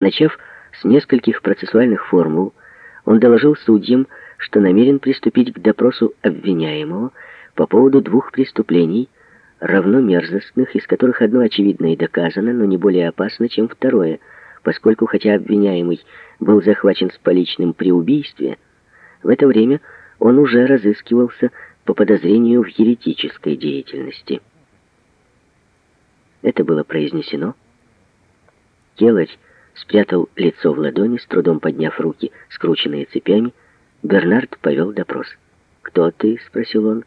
Начав с нескольких процессуальных формул, он доложил судьям, что намерен приступить к допросу обвиняемого по поводу двух преступлений, равно мерзостных, из которых одно очевидно и доказано, но не более опасно, чем второе, поскольку, хотя обвиняемый был захвачен с поличным при убийстве, в это время он уже разыскивался по подозрению в еретической деятельности. Это было произнесено. Келарь спрятал лицо в ладони, с трудом подняв руки, скрученные цепями. Бернард повел допрос. «Кто ты?» — спросил он.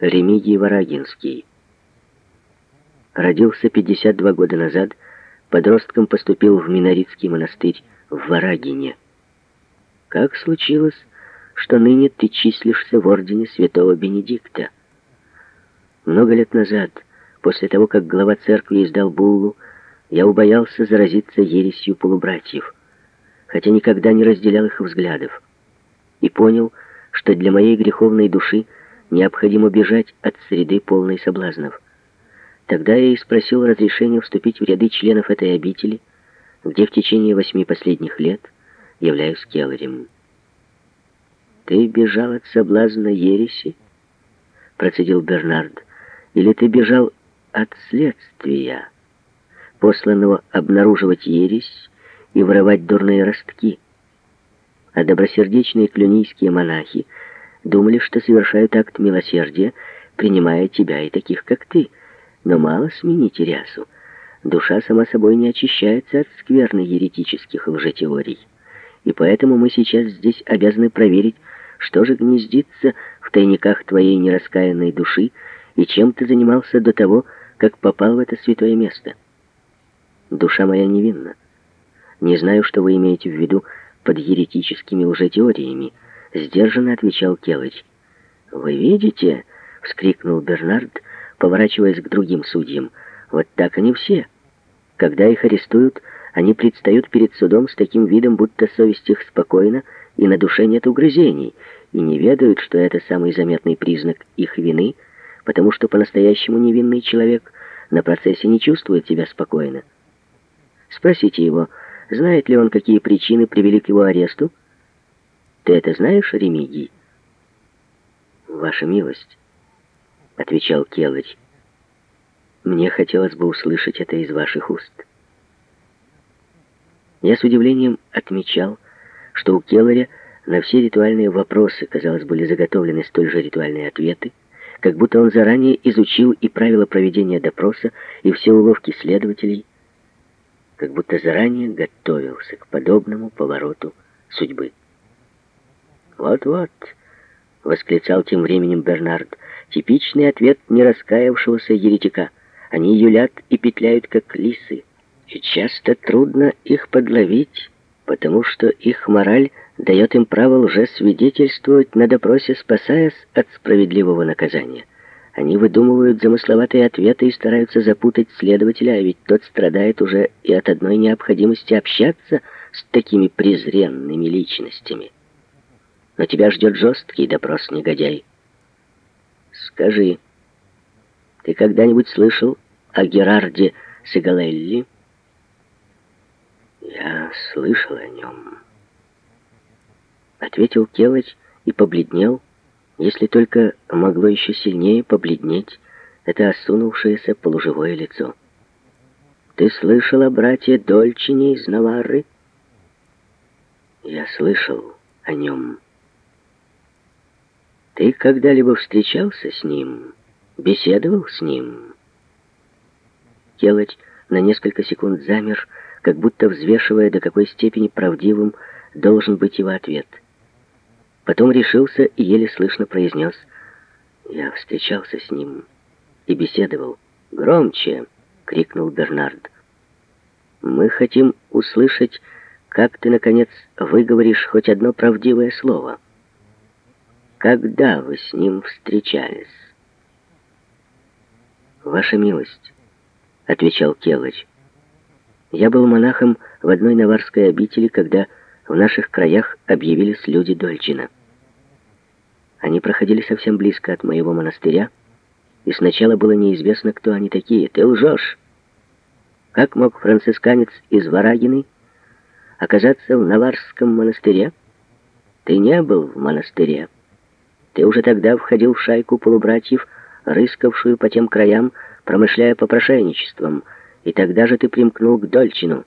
Ремигий Варагинский. Родился 52 года назад, подростком поступил в Миноритский монастырь в Варагине. Как случилось, что ныне ты числишься в ордене святого Бенедикта? Много лет назад, после того, как глава церкви издал буллу, я убоялся заразиться ересью полубратьев, хотя никогда не разделял их взглядов, и понял, что для моей греховной души необходимо бежать от среды полной соблазнов. Тогда я и спросил разрешения вступить в ряды членов этой обители, где в течение восьми последних лет являюсь келарем. «Ты бежал от соблазна ереси?» — процедил Бернард. «Или ты бежал от следствия?» Посланного обнаруживать ересь и воровать дурные ростки. А добросердечные клюнийские монахи думали, что совершают акт милосердия, принимая тебя и таких, как ты. Но мало сменить рясу. Душа сама собой не очищается от скверны еретических лжетеорий. И поэтому мы сейчас здесь обязаны проверить, что же гнездится в тайниках твоей нераскаянной души и чем ты занимался до того, как попал в это святое место. Душа моя невинна. Не знаю, что вы имеете в виду под еретическими лжетеориями, сдержанно отвечал Келыч. Вы видите, вскрикнул Бернард, поворачиваясь к другим судьям. Вот так они все. Когда их арестуют, они предстают перед судом с таким видом, будто совесть их спокойна, и на душе нет угрызений, и не ведают, что это самый заметный признак их вины, потому что по-настоящему невинный человек на процессе не чувствует себя спокойно. Спросите его, знает ли он, какие причины привели к его аресту? Ты это знаешь, Ремигий? Ваша милость, отвечал Келыч. Мне хотелось бы услышать это из ваших уст. Я с удивлением отмечал, что у Келларя на все ритуальные вопросы, казалось, были заготовлены столь же ритуальные ответы, как будто он заранее изучил и правила проведения допроса, и все уловки следователей, как будто заранее готовился к подобному повороту судьбы. «Вот-вот», — восклицал тем временем Бернард, — «типичный ответ нераскаявшегося еретика. Они юлят и петляют, как лисы, и часто трудно их подловить, потому что их мораль дает им право лжесвидетельствовать на допросе, спасаясь от справедливого наказания». Они выдумывают замысловатые ответы и стараются запутать следователя, а ведь тот страдает уже и от одной необходимости общаться с такими презренными личностями. Но тебя ждет жесткий допрос, негодяй. Скажи, ты когда-нибудь слышал о Герарде Сигалелли? Я слышал о нем. Ответил Келыч и побледнел, если только могло еще сильнее побледнеть это осунувшееся полуживое лицо. «Ты слышал о брате Дольчине из Наварры?» «Я слышал о нем». «Ты когда-либо встречался с ним? Беседовал с ним?» Келоть на несколько секунд замер, как будто взвешивая, до какой степени правдивым должен быть его ответ — Потом решился и еле слышно произнес. Я встречался с ним и беседовал. «Громче!» — крикнул Бернард. «Мы хотим услышать, как ты, наконец, выговоришь хоть одно правдивое слово. Когда вы с ним встречались?» «Ваша милость», — отвечал Келыч. «Я был монахом в одной наварской обители, когда в наших краях объявились люди Дольчина. Они проходили совсем близко от моего монастыря, и сначала было неизвестно, кто они такие. «Ты лжешь!» Как мог францисканец из Варагины оказаться в Наварском монастыре? Ты не был в монастыре. Ты уже тогда входил в шайку полубратьев, рыскавшую по тем краям, промышляя попрошайничеством, и тогда же ты примкнул к Дольчину.